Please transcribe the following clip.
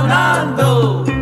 sonando.